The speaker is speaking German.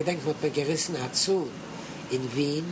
Ich denke mal, bei gerissener Zoo in Wien